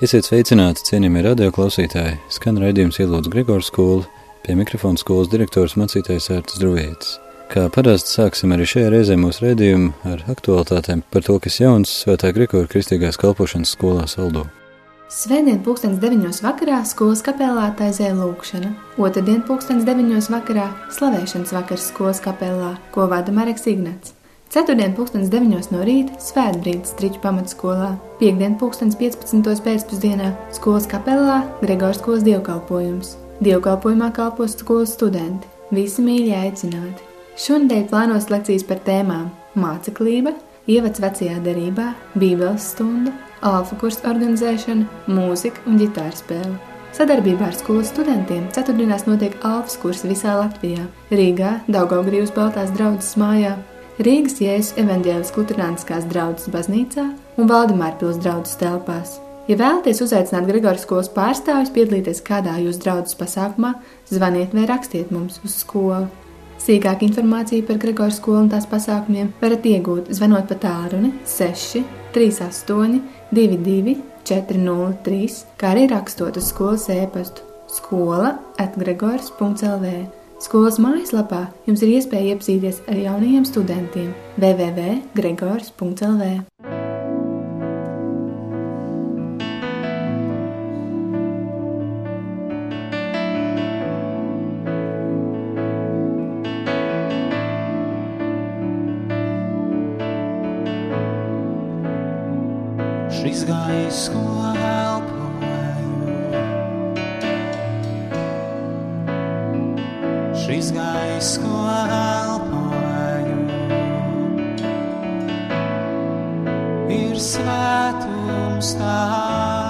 Esiet sveicināti, cienījamie radioklausītāji! Skan raidījums ielūdz Gregors skolu, pie mikrofona skolas direktors mācītājs Ērtas Druvietis. Kā parasti sāksim arī šajā reizē mūsu raidījumu ar aktualitātēm par to, kas jauns Svētā Gregora kristīgās kalpošanas skolā saldo. Svētdien pulkstens deviņos vakarā skolas kapelā taizē lūkšana. Otradien pulkstens deviņos vakarā slavēšanas vakars skolas kapelā, ko vada Mareks Ignats. Ceturtdien, pulkstenis 9 no rīta, svētbrīdis Striču pamatskolā. Piektdien, pulkstenis 15. pēcpusdienā, skolas kapelā Gregors skolas dievkalpojums. Dievkalpojumā kalpos skolas studenti. Visi mīļi aicināti. Šonadēļ plānos lekcijas par tēmām - māceklība, ievads vecajā derībā, bībeles stunda, alfa kursu organizēšana, mūzika un ģitāra spēle. Sadarbībā ar skolas studentiem ceturtdienās notiek alfas kursi visā Latvijā - Rīgā, Daugaugrības Baltās draudzes mājā, Rīgas Jēzus evaņģēlis Lutāniskās draudzes baznīcā un Valdemārpils draudzes telpās. Ja vēlaties uzaicināt Gregoras skolas pārstāvjus piedalīties kādā jūsu draudzes pasākumā, zvaniet vai rakstiet mums uz skolu. Sīkāku informāciju par Gregoras skolu un tās pasākumiem varat iegūt zvanot pa tālruni 6 38 22 403, kā arī rakstot uz skolas e-pastu skola atgregors.lv. Skolas mājaslapā jums ir iespēja iepazīties ar jaunajiem studentiem www.gregors.lv. Šis gaiss, ko svētums tavs.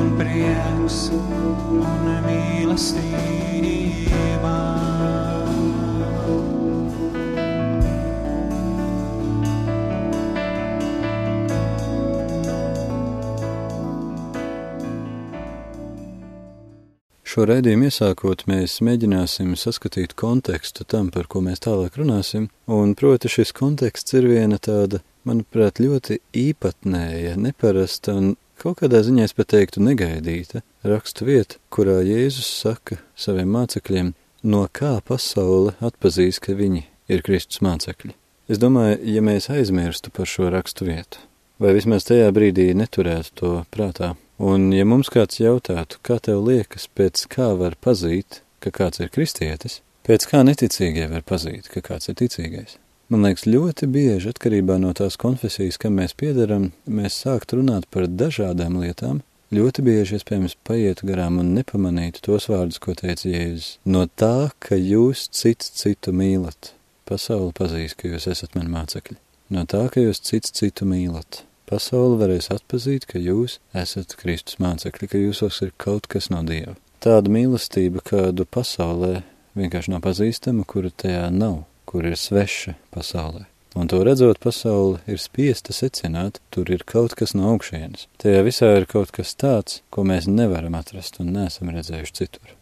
Un prieks un mīlestība. Šo raidījumu iesākot, mēs mēģināsim saskatīt kontekstu tam, par ko mēs tālāk runāsim, un proti šis konteksts ir viena tāda, manuprāt, ļoti īpatnēja, neparasta un kaut kādā ziņā es pat teiktu negaidīta rakstu vieta, kurā Jēzus saka saviem mācekļiem, no kā pasaule atpazīs, ka viņi ir Kristus mācekļi. Es domāju, ja mēs aizmirstu par šo rakstu vietu, vai vismaz tajā brīdī neturētu to prātā, Un, ja mums kāds jautātu, kā tev liekas, pēc kā var pazīt, ka kāds ir kristietis, pēc kā neticīgie var pazīt, ka kāds ir ticīgais? Man liekas, ļoti bieži atkarībā no tās konfesijas, kam mēs piedaram, mēs sākt runāt par dažādām lietām, ļoti bieži iespējams paietu garām un nepamanītu tos vārdus, ko teica Jēzus. No tā, ka jūs cits citu mīlat, pasauli pazīs, ka jūs esat mani mācekļi. No tā, ka jūs cits citu mīlat, pasaule varēs atpazīt, ka jūs esat Kristus mācekļi, ka jūsos ir kaut kas no Dieva. Tāda mīlestība, kādu pasaulē vienkārši nav pazīstama, kura tajā nav, kur ir sveša pasaulē. Un to redzot, pasaule ir spiesta secināt, tur ir kaut kas no augšienes. Tajā visā ir kaut kas tāds, ko mēs nevaram atrast un neesam redzējuši citur.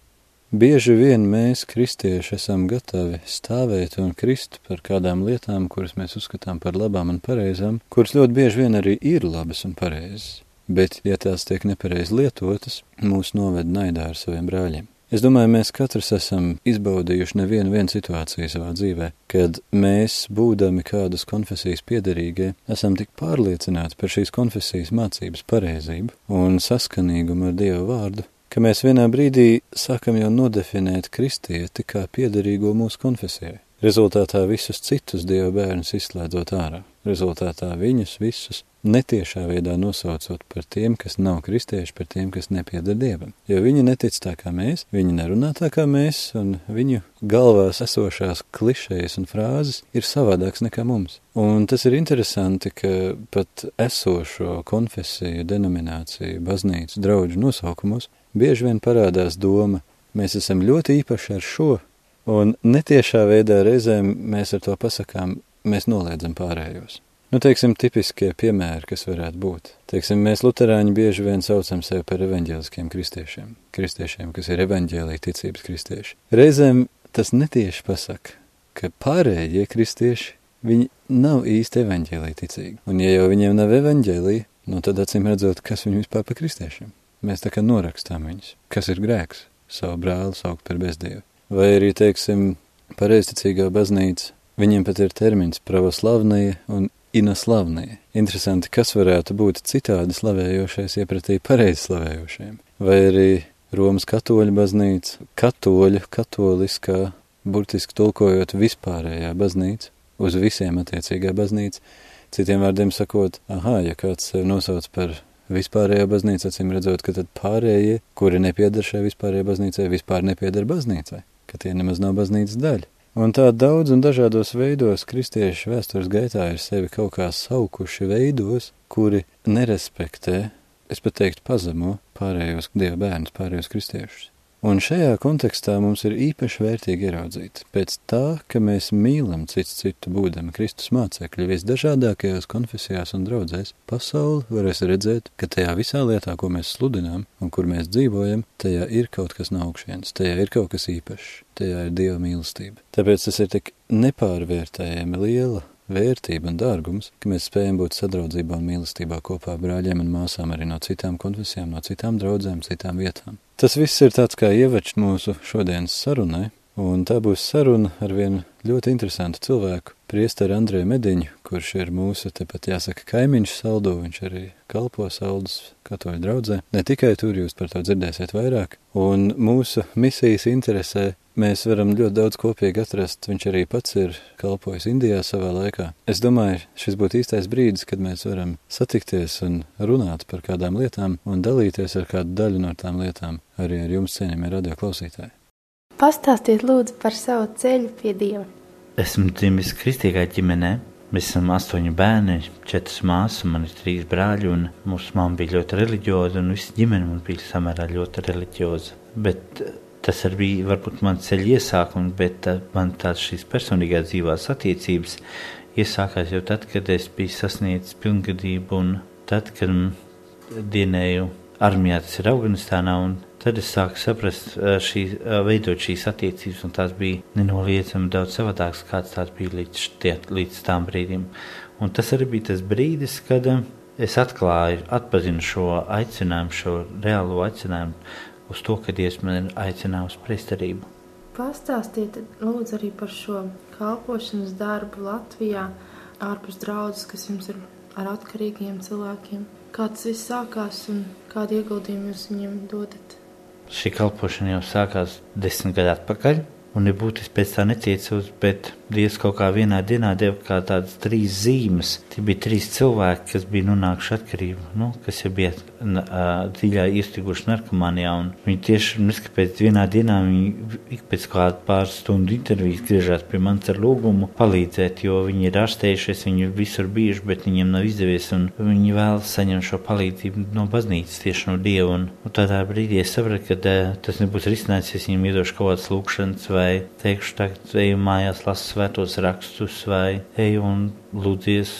Bieži vien mēs, kristieši, esam gatavi stāvēt un krist par kādām lietām, kuras mēs uzskatām par labām un pareizām, kuras ļoti bieži vien arī ir labas un pareizas. Bet, ja tās tiek nepareizi lietotas, mūs noved naidā ar saviem brāļiem. Es domāju, mēs katrs esam izbaudījuši nevienu vienu situāciju savā dzīvē, kad mēs, būdami kādas konfesijas piederīgie, esam tik pārliecināti par šīs konfesijas mācības pareizību un saskanīgumu ar Dievu vārdu, ka mēs vienā brīdī sākam jau nodefinēt kristieti kā piederīgo mūsu konfesijai. Rezultātā visus citus dieva bērnus izslēdzot ārā. Rezultātā viņus visus netiešā veidā nosaucot par tiem, kas nav kristieši, par tiem, kas nepieder dievam. Jo viņi netic tā kā mēs, viņi nerunā tā kā mēs, un viņu galvās esošās klišejas un frāzes ir savādāks nekā mums. Un tas ir interesanti, ka pat esošo konfesiju, denomināciju, baznīcu, draudžu nosaukumos bieži vien parādās doma, mēs esam ļoti īpaši ar šo, un netiešā veidā reizēm mēs ar to pasakām, mēs noliedzam pārējos. Nu, teiksim, tipiskie piemēri, kas varētu būt. Teiksim, mēs luterāņi bieži vien saucam sevi par evaņģēliskiem kristiešiem, kristiešiem, kas ir evaņģēlī ticības kristieši. Reizēm tas netieši pasaka, ka pārējie kristieši, viņi nav īsti evaņģēlī ticīgi. Un ja jau viņiem nav evaņģēlī, nu tad acīm redzot, kas viņi vispār par kristiešiem. Mēs tā kā norakstām viņus. Kas ir grēks? Savu brāli saukt par bezdievu. Vai arī, teiksim, pareizticīgā baznīca, viņiem pat ir termins pravoslavnija un inoslavnija. Interesanti, kas varētu būt citādi slavējošais iepratī pareizi slavējošiem. Vai arī Romas katoļu baznīca, katoļu, katoliskā, burtiski tulkojot vispārējā baznīca, uz visiem attiecīgā baznīca, citiem vārdiem sakot, aha, ja kāds nosauc par vispārējā baznīca, acīm redzot, ka tad pārējie, kuri nepiedar šai vispārējai baznīcai, vispār nepiedar baznīcai, ka tie nemaz nav baznīcas daļa. Un tā daudz un dažādos veidos kristieši vēstures gaitā ir sevi kaut kā saukuši veidos, kuri nerespektē, es pat teiktu pazemo pārējos dieva bērnus, pārējos kristiešus. Un šajā kontekstā mums ir īpaši vērtīgi ieraudzīt, pēc tā, ka mēs mīlam cits citu būdami Kristus mācekļi visdažādākajās konfesijās un draudzēs, pasauli varēs redzēt, ka tajā visā lietā, ko mēs sludinām un kur mēs dzīvojam, tajā ir kaut kas no augšienes, tajā ir kaut kas īpašs, tajā ir Dieva mīlestība. Tāpēc tas ir tik nepārvērtējami liela vērtība un dārgums, ka mēs spējam būt sadraudzībā un mīlestībā kopā brāļiem un māsām arī no citām konfesijām, no citām draudzēm, citām vietām. Tas viss ir tāds kā ievačs mūsu šodienas sarunai, un tā būs saruna ar vienu ļoti interesantu cilvēku, priesteri Andrēju Mediņu, kurš ir mūsu, tepat jāsaka, kaimiņš saldo, viņš arī kalpo saldus katoļu draudzē. Ne tikai tur jūs par to dzirdēsiet vairāk, un mūsu misijas interesē mēs varam ļoti daudz kopīgi atrast. Viņš arī pats ir kalpojis Indijā savā laikā. Es domāju, šis būtu īstais brīdis, kad mēs varam satikties un runāt par kādām lietām un dalīties ar kādu daļu no tām lietām arī ar jums, cienījamie radio klausītāji. Pastāstiet lūdzu par savu ceļu pie Dieva. Esmu dzimis kristīgā ģimenē. Mēs esam astoņi bērni, četras māsas, man ir trīs brāļi. Mūsu mamma bija ļoti reliģioza, un visa ģimene man bija samērā ļoti reliģioza. Bet eh, tas arī bija varbūt mans ceļa iesākums, bet eh, man tādas šīs personīgās dzīvās attiecības iesākās jau tad, kad es biju sasniedzis pilngadību un tad, kad dienēju armijā, tas ir Afganistānā. Tad es sāku saprast, šī, veidot šīs attiecības, un tās bija nenoliedzami daudz savādākas, kāds tās bija līdz, tie, līdz tam brīdim. Un tas arī bija tas brīdis, kad es atklāju, atpazinu šo aicinājumu, šo reālo aicinājumu uz to, ka Dievs man ir aicinājis priesterību. Pastāstiet, lūdzu, arī par šo kalpošanas darbu Latvijā, ārpus draudzes, kas jums ir ar atkarīgiem cilvēkiem. Kā tas viss sākās un kādu ieguldījumu jūs viņiem dodat? Šī kalpošana jau sākās desmit gadu atpakaļ, un nebūtu es pēc tā neciecos, bet Dievs kaut kā vienā dienā deva kā tādas trīs zīmes. Tie bija trīs cilvēki, kas bija nonākuši atkarībā, nu, kas jau bija dziļā iestriguši narkomānijā. Viņi tieši neskapēc vienā dienā, viņi ik pēc kāda pāris stundu intervijas griežās pie manis ar lūgumu palīdzēt, jo viņi ir ārstējušies, viņi ir visur bijuši, bet viņiem nav izdevies, un viņi vēlas saņemt šo palīdzību no baznīcas, tieši no Dieva. Un, un tādā brīdī es sapratu, ka tas nebūs risinājums, es viņiem iedošu kaut kādas lūkšanas vai teikšu, tagad eju mājās, lasu svētos rakstus vai eju un lūdzies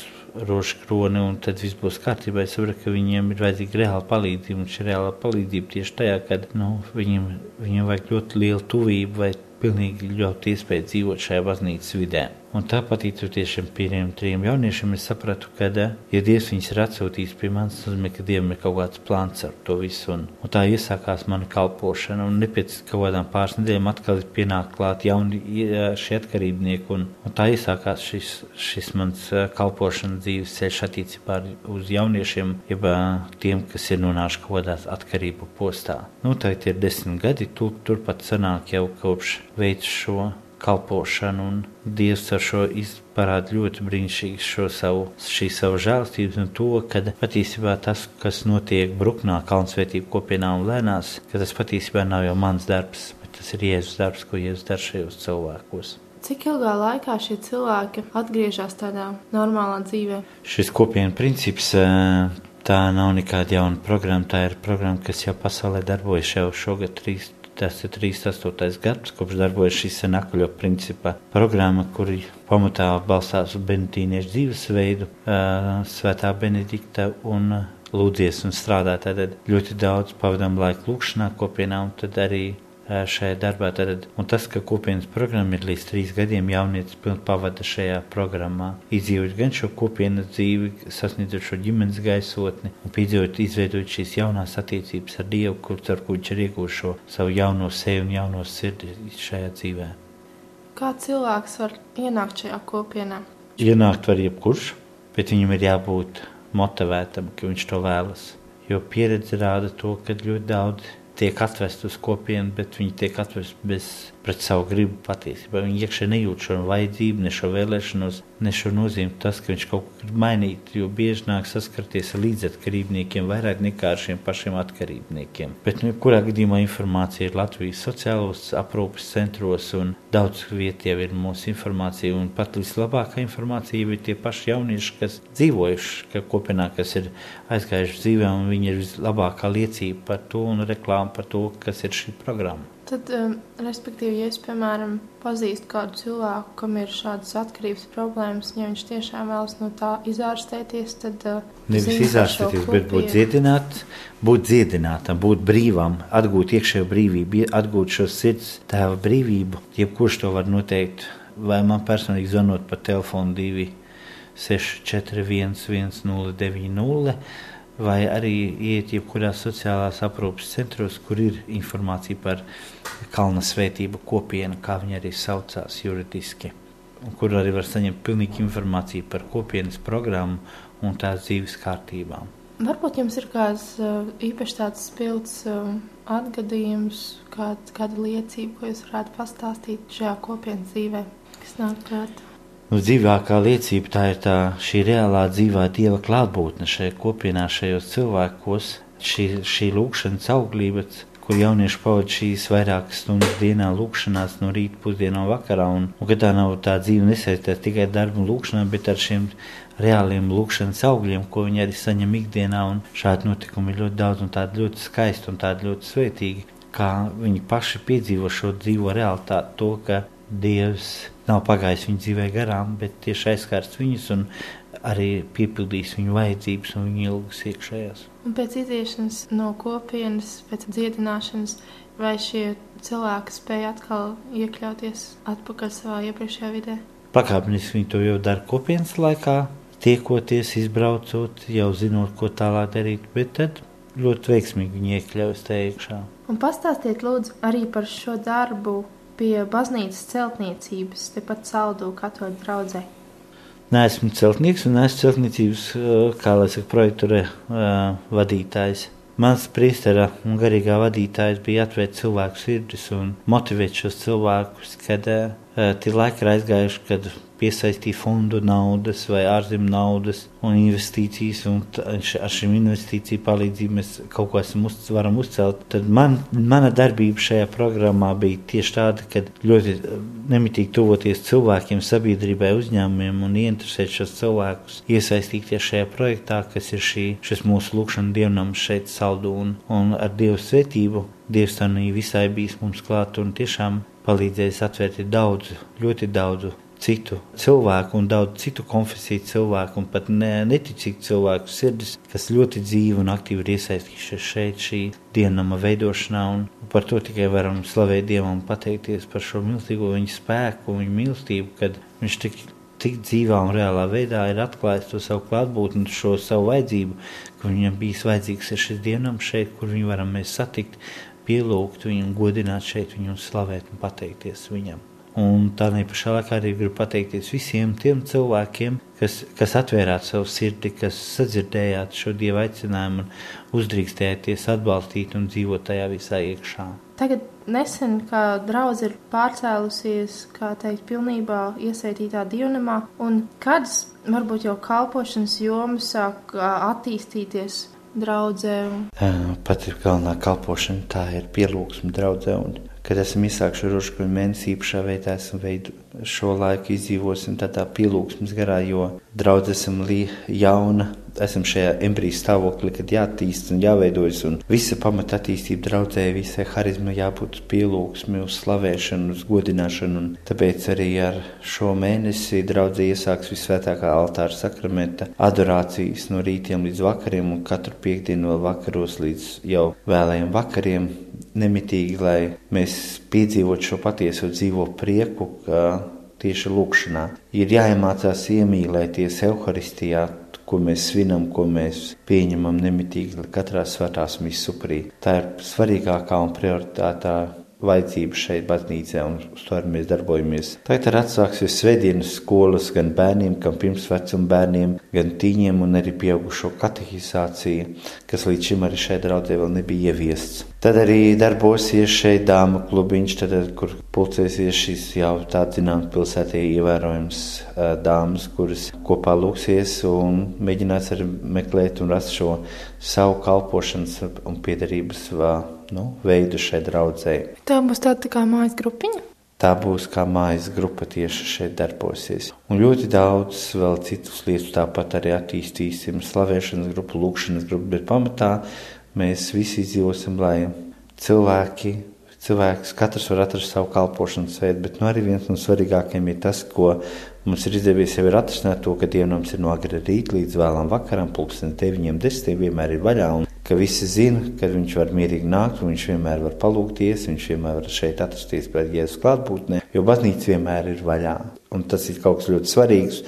rožu kroni, un tad viss būs kārtībā. Es saprotu, ka viņiem ir vajadzīga reāla palīdzība, un šī reāla palīdzība tieši tajā, kad nu, viņiem, viņiem vajag ļoti lielu tuvību vai pilnīgi ļoti iespēju dzīvot šajā baznīcas vidē. Un tā pateicoties šiem pirmiem trim jauniešiem, es sapratu, ka, ja Dievs viņus ir atsūtījis pie manis, nozīmē, ka Dievam ir kaut kāds plāns ar to visu. Un, un tā iesākās mana kalpošana, un pēc kaut kādām pāris nedēļām atkal ir pienākt klāt jauni šie atkarībnieki, un, un tā iesākās šis, šis mans kalpošanas dzīves ceļš attiecībā uz jauniešiem, jeb tiem, kas ir nonākuši kaut kādās atkarību postā. Nu, tagad ir desmit gadi, tu, turpat sanāk jau kopš veids šo kalpošanu, un Dievs ar šo parāda ļoti brīnišķīgi šo savu, šī savu žēlstību un to, ka patiesībā tas, kas notiek Bruknā, Kalnsvētību kopienā un lēnās, ka tas patiesībā nav jau mans darbs, bet tas ir Jēzus darbs, ko Jēzus dara šajos cilvēkos. Cik ilgā laikā šie cilvēki atgriežas tādā normālā dzīvē? Šis kopienas princips tā nav nekāda jauna programma. Tā ir programma, kas jau pasaulē darbojas jau šogad, trīs, Tas ir 38. gads, kopš darbojas šī senākuļo principa programma, kuri pamatā balstās uz benedīniešu dzīvesveidu, svētā Benedikta un lūdzies un strādā. Tad ļoti daudz pavadām laiku lūkšanā kopienā un tad arī šajā darbā. Tad, un tas, ka kopienas programma ir līdz trīs gadiem, jaunietis pavada šajā programmā, izdzīvot gan šo kopienas dzīvi, sasniedzot šo ģimenes gaisotni un piedzīvot, izveidot šīs jaunās attiecības ar Dievu, kur ar ko viņš ir iegūst šo savu jauno sevi un jauno sirdi šajā dzīvē. Kā cilvēks var ienākt šajā kopienā? Ienākt var jebkurš, bet viņam ir jābūt motivētam, ka viņš to vēlas. Jo pieredze rāda to, ka ļoti daudz tiek atvest uz kopienu, bet viņi tiek atvest bez pret savu gribu patiesībā. Viņi iekšē nejūt šo vajadzību, ne šo vēlēšanos, ne šo nozīmi tas, ka viņš kaut ko grib mainīt, jo bieži nāk saskarties ar līdzatkarībniekiem vairāk nekā ar šiem pašiem atkarībniekiem. Bet, nu, kurā gadījumā informācija ir Latvijas sociālos aprūpes centros un daudz vietā jau ir mūsu informācija un pat vislabākā informācija ir tie paši jaunieši, kas dzīvojuši ka kopienā, kas ir aizgājuši dzīvē un viņi ir vislabākā liecība par to un reklāma par to, kas ir šī programma. Tad, um, respektīvi, ja es, piemēram, pazīstu kādu cilvēku, kam ir šādas atkarības problēmas, ja viņš tiešām vēlas no tā izārstēties, tad. Uh, Nevis izārstēties, bet būt klubu, dziedināts, būt dziedinātam, būt brīvam, atgūt iekšējo brīvību, atgūt šo sirds tēva brīvību. Jebkurš to var noteikt, vai man personīgi zvanot pa telefonu 2 641 1090 vai arī iet jebkurās sociālās aprūpes centros, kur ir informācija par kalna svētību kopienu, kā viņi arī saucās juridiski, kur arī var saņemt pilnīgu informāciju par kopienas programmu un tās dzīves kārtībām. Varbūt jums ir kāds uh, īpaši tāds spilgts uh, atgadījums, kād, kāda liecība, ko jūs varētu pastāstīt šajā kopienas dzīvē, kas nāk prātā. Nu, dzīvākā liecība tā ir tā šī reālā dzīvā dieva klātbūtne šajā kopienā, šajos cilvēkos, šī, šī lūkšanas auglība, kur jaunieši pavadīja šīs vairākas stundas dienā lūkšanās no rīta, pusdienā vakarā. Un, un tā nav tā dzīve nesaistīta tikai ar darbu lūkšanā, bet ar šiem reāliem lūkšanas augļiem, ko viņi arī saņem ikdienā. Šādi notikumi ir ļoti daudz un tādi ļoti skaisti un tādi ļoti svētīgi, kā viņi paši piedzīvo šo dzīvo realitāti, to, ka Dievs nav pagājis viņu dzīvē garām, bet tieši aizskārts viņus un arī piepildījis viņu vajadzības un viņu ilgas iekšējās. Un pēc iziešanas no kopienas, pēc dziedināšanas, vai šie cilvēki spēja atkal iekļauties atpakaļ savā iepriekšējā vidē? Pakāpeniski viņi to jau dara kopienas laikā, tiekoties, izbraucot, jau zinot, ko tālāk darīt, bet tad ļoti veiksmīgi viņi iekļaujas tajā iekšā. Un pastāstiet lūdzu arī par šo darbu pie baznīcas celtniecības, tepat saldu katoļu draudzē. Nē, esmu celtnieks un esmu celtniecības, eh, kā lai saka, projektu re, uh, vadītājs. Mans priestera un garīgā vadītājs bija atvērt cilvēku sirdis un motivēt šos cilvēkus, kad uh, tie laiki ir aizgājuši, kad piesaistīja fondu naudas vai ārzemju naudas un investīcijas, un ar šīm investīciju palīdzību mēs kaut ko esam uz, varam uzcelt. Tad man, mana darbība šajā programmā bija tieši tāda, ka ļoti eh, nemitīgi tuvoties cilvēkiem, sabiedrībai, uzņēmumiem un ieinteresēt šos cilvēkus, iesaistīties šajā projektā, kas ir šī, šis mūsu lūkšana dievnams šeit saldu un, ar Dievu svētību. Dievs tā visai bijis mums klāt un tiešām palīdzējis atvērt daudz, ļoti daudz citu cilvēku un daudz citu konfesiju cilvēku un pat ne, neticīgu cilvēku sirdis, kas ļoti dzīvi un aktīvi ir iesaistījušies šeit šī dienama veidošanā. Un par to tikai varam slavēt Dievam un pateikties par šo milzīgo viņa spēku viņa mīlestību, kad viņš tik tik dzīvā un reālā veidā ir atklājis to savu klātbūtni, šo savu vajadzību, ka viņam bijis vajadzīgs ir šis dienam šeit, kur viņu varam mēs satikt, pielūgt viņu godināt šeit viņu slavēt un pateikties viņam. Un tā pašā laikā arī gribu pateikties visiem tiem cilvēkiem, kas, kas atvērāt savu sirdi, kas sadzirdējāt šo dievu aicinājumu un uzdrīkstējāties atbalstīt un dzīvot tajā visā iekšā. Tagad nesen, kā draudze ir pārcēlusies, kā teikt, pilnībā iesaistītā dievnamā, un kādas varbūt jau kalpošanas jomas sāk attīstīties draudzē. Pat ir galvenā kalpošana, tā ir pielūgsme draudzē. Un, kad esam izsākuši rožkuļu mēnesi īpašā veidā, esam veidu šo laiku izdzīvosim tādā pielūgsmes garā, jo draudz esam jauna, esam šajā embrijas stāvoklī, kad jātīst un jāveidojas. Un visa pamata attīstība draudzē, visai harizma jābūt pielūgsmi, uz slavēšanu, uz godināšanu. Un tāpēc arī ar šo mēnesi draudzē iesāks visvētākā altāra sakramenta adorācijas no rītiem līdz vakariem un katru piekdienu vēl vakaros līdz jau vēlējiem vakariem nemitīgi, lai mēs piedzīvotu šo patieso dzīvo prieku, ka tieši lūkšanā ir jāiemācās iemīlēties Euharistijā, ko mēs svinam, ko mēs pieņemam nemitīgi katrā svētās misupurī. Tā ir svarīgākā un prioritātā vajadzība šeit, baznīcā, un uz to arī mēs darbojamies. Tagad ir atsāksies svētdienas skolas gan bērniem, gan pirmsvecuma bērniem, gan tīņiem, un arī pieaugušo katehizācija, kas līdz šim arī šeit draudzē vēl nebija ieviests. Tad arī darbosies šeit dāmu klubiņš, tad, kur pulcēsies šīs jau tāds zināms pilsētē ievērojams dāmas, kuras kopā lūksies un mēģinās arī meklēt un rast šo savu kalpošanas un piedarības nu, veidu šai draudzēji. Tā būs tāda tā kā mājas grupiņa. Tā būs kā mājas grupa tieši šeit darbosies. Un ļoti daudz vēl citus lietas tāpat arī attīstīsim. Slavēšanas grupu, lūkšanas grupu, bet pamatā mēs visi izdzīvosim, lai cilvēki, cilvēks katrs var atrast savu kalpošanas veidu, bet nu, arī viens no svarīgākajiem ir tas, ko mums ir izdevies jau ir atrisināt to, ka dievnams ir no agrā rīta līdz vēlam vakaram, pulksten 9, 10 vienmēr ir vaļā. Un ka visi zina, ka viņš var mierīgi nākt, viņš vienmēr var palūgties, viņš vienmēr var šeit atrasties pēc Jēzus klātbūtnē, jo baznīca vienmēr ir vaļā. Un tas ir kaut kas ļoti svarīgs,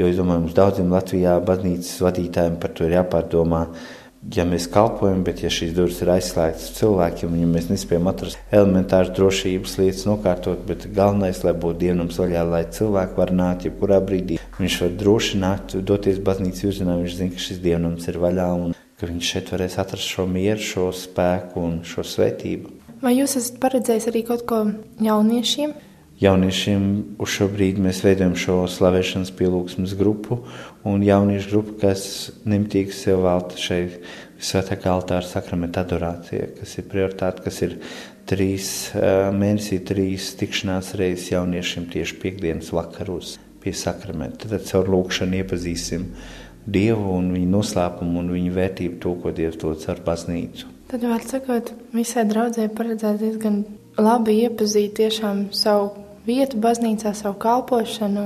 jo es domāju, mums daudziem Latvijā baznīcas vadītājiem par to ir jāpārdomā. Ja mēs kalpojam, bet ja šīs durvis ir aizslēgtas cilvēkiem, ja mēs nespējam atrast elementāras drošības lietas nokārtot, bet galvenais, lai būtu dienums vaļā, lai cilvēki var nākt jebkurā brīdī. Viņš var droši nākt, doties baznīcas virzienā, viņš zina, ka šis dienums ir vaļā un ka viņš šeit varēs atrast šo mieru, šo spēku un šo svētību. Vai jūs esat paredzējis arī kaut ko jauniešiem? Jauniešiem uz šo brīdi mēs veidojam šo slavēšanas pielūgsmes grupu un jauniešu grupu, kas nemitīgi sev velta šeit svētākā altāra sakramenta adorācija, kas ir prioritāte, kas ir trīs mēnesī, trīs tikšanās reizes jauniešiem tieši piekdienas vakaros pie sakramenta. Tad caur lūkšanu iepazīsim Dievu un viņa noslēpumu un viņa vērtību to, ko Dievs dod ar baznīcu. Tad, var sakot, visai draudzē paredzēt diezgan labi iepazīt tiešām savu vietu baznīcā, savu kalpošanu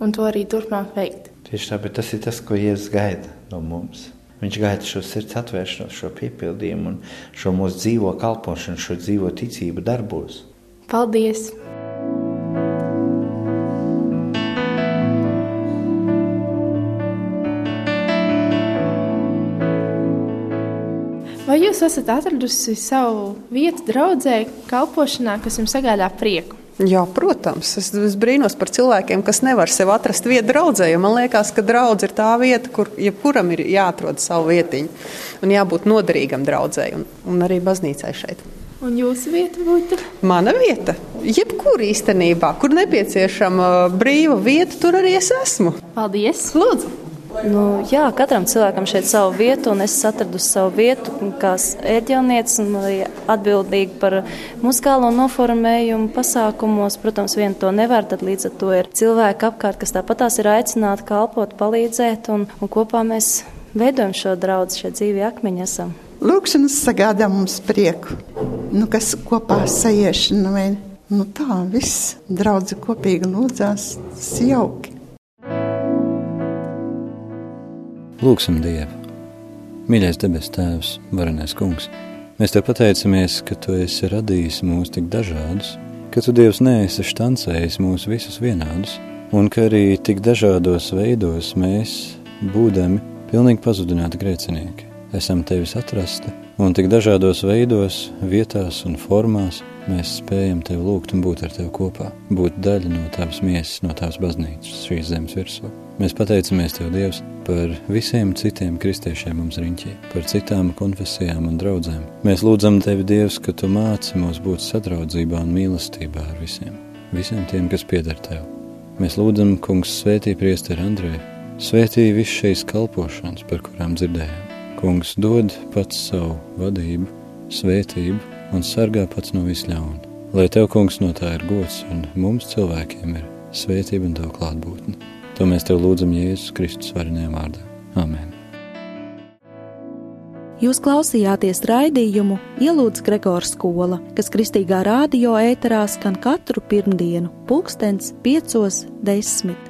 un to arī turpmāk veikt. Tieši tā, bet tas ir tas, ko Jēzus gaida no mums. Viņš gaida šo sirds atvēršanos, šo piepildījumu un šo mūsu dzīvo kalpošanu, šo dzīvo ticību darbos. Paldies! Vai jūs esat atradusi savu vietu draudzē, kalpošanā, kas jums sagādā prieku? Jā, protams, es, es brīnos par cilvēkiem, kas nevar sev atrast vietu draudzē. Man liekas, ka draudz ir tā vieta, kur jebkuram ir jāatrod savu vietiņu un jābūt noderīgam draudzēji un, un arī baznīcai šeit. Un jūsu vieta būtu? Mana vieta. Jebkur īstenībā, kur nepieciešama brīva vieta, tur arī es esmu. Paldies! Lūdzu! Nu, jā, katram cilvēkam šeit ir sava vieta, un es atradu savu vietu kā ērģelniece un arī atbildīga par muzikālo noformējumu pasākumos. Protams, viena to nevar, tad līdz ar to ir cilvēki apkārt, kas tāpatās ir aicināti kalpot, palīdzēt, un, un kopā mēs veidojam šo draugu, šie dzīvi akmeņi esam. Lūkšanas sagādā mums prieku, nu, kas kopā sajiešana vai nu, tā, viss draudzi kopīgi lūdzās, jauki. Lūksim Dievu! Mīļais debes Tēvs, varenais Kungs, mēs Tev pateicamies, ka Tu esi radījis mūs tik dažādus, ka Tu Dievs neesi štancējis mūs visus vienādus, un ka arī tik dažādos veidos mēs, būdami pilnīgi pazudināti grēcinieki, esam Tevis atrasti, un tik dažādos veidos, vietās un formās mēs spējam Tevi lūgt un būt ar Tevi kopā, būt daļa no Tavas miesas, no Tavas baznīcas šīs zemes virsū. Mēs pateicamies Tev, Dievs, par visiem citiem kristiešiem mums riņķī, par citām konfesijām un draudzēm. Mēs lūdzam Tevi, Dievs, ka Tu māci mūs būt sadraudzībā un mīlestībā ar visiem, visiem tiem, kas pieder Tev. Mēs lūdzam, Kungs, svētī priesteri Andreju, svētī visu šīs kalpošanas, par kurām dzirdējām. Kungs dod pats savu vadību, svētību un sargā pats no visļauna. Lai Tev, Kungs, no tā ir gods un mums cilvēkiem ir svētība un Tev klātbūtne. To mēs tev lūdzam Jēzus Kristus varenajā vārdā. Amen. Jūs klausījāties raidījumu Ielūdz Gregors skola, kas kristīgā radio ēterā skan katru pirmdienu, pulkstens piecos desmit.